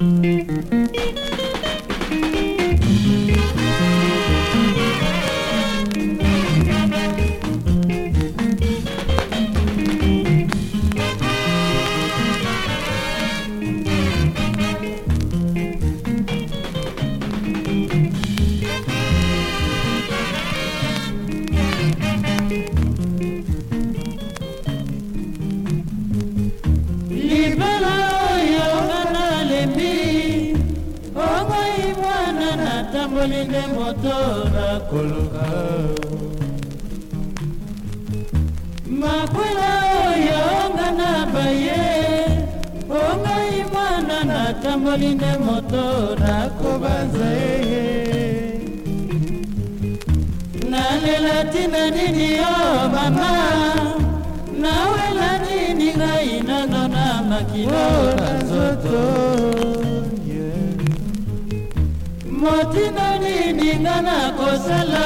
Mm-hmm. natamboli nde moto nakoluka makwela oyo onga na baye ongai mwana natamboli nde moto nakobanza ye nalela tina nini yo mama nawela nini ngai nano na makilo na nzoto motina nini nga nakosala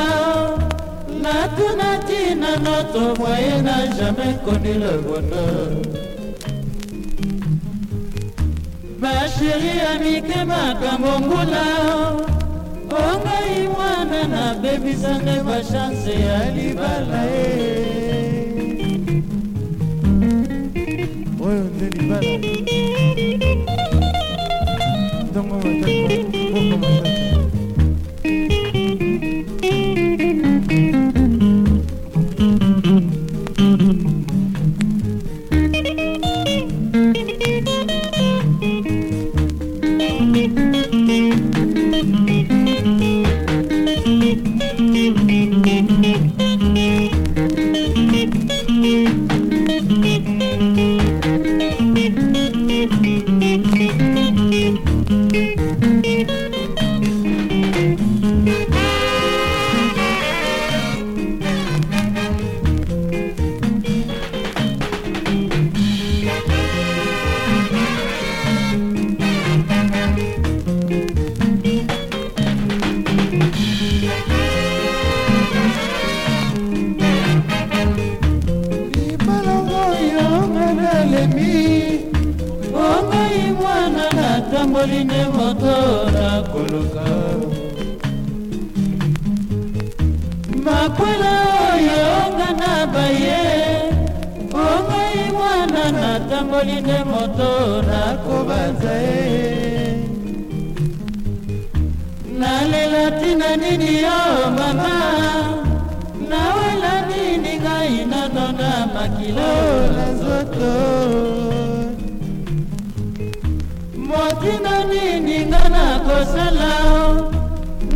natuna ntina noto moye na jamai koni le bonheur basheri ya mike makambo ngula ongai mwana nabebisanga bashanse ya libala e oyo nde libala omoli nde moto nakoluka makwela oyo onga na baye ongai mwana natamboli nde moto nakobanza ye nalela ntina nini yo mama nawela nini ngai nanona makilo kosala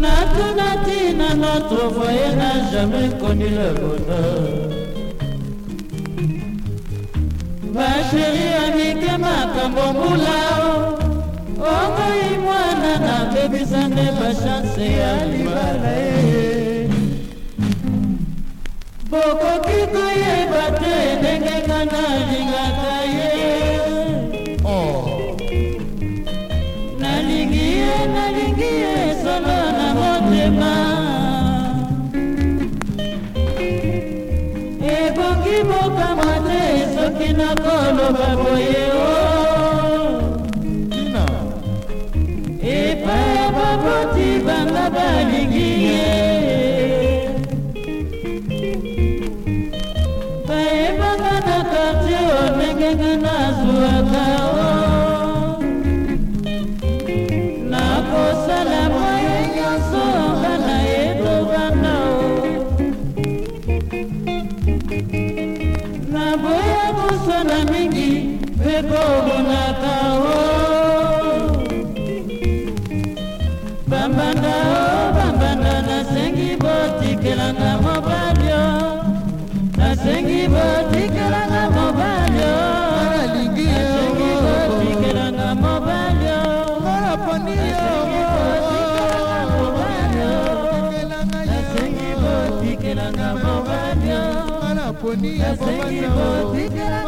natuna ntina notre voyage jamais connu le bonheur basheri amike makambo mbula okoi mwana na bebisa nde bashanse ya libala ye bokoki koyeba te ndenge kana linga ebokama te soki nakoloba boye o oh. epai ya baboti banga balingi ye bayebaka na kartie onengenge nazwaka boya kosala mingi mpe kobonaka o bambanga o bambanga nasengi botikelanga mobalio nasengi botikelanga mobalio nasengi botikelanga mobalio poni ebomana o.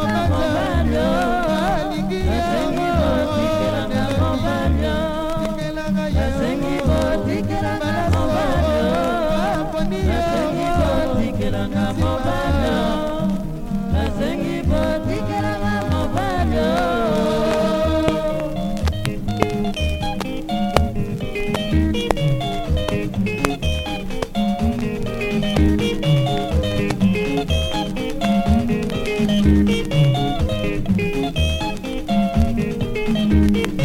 Thank you.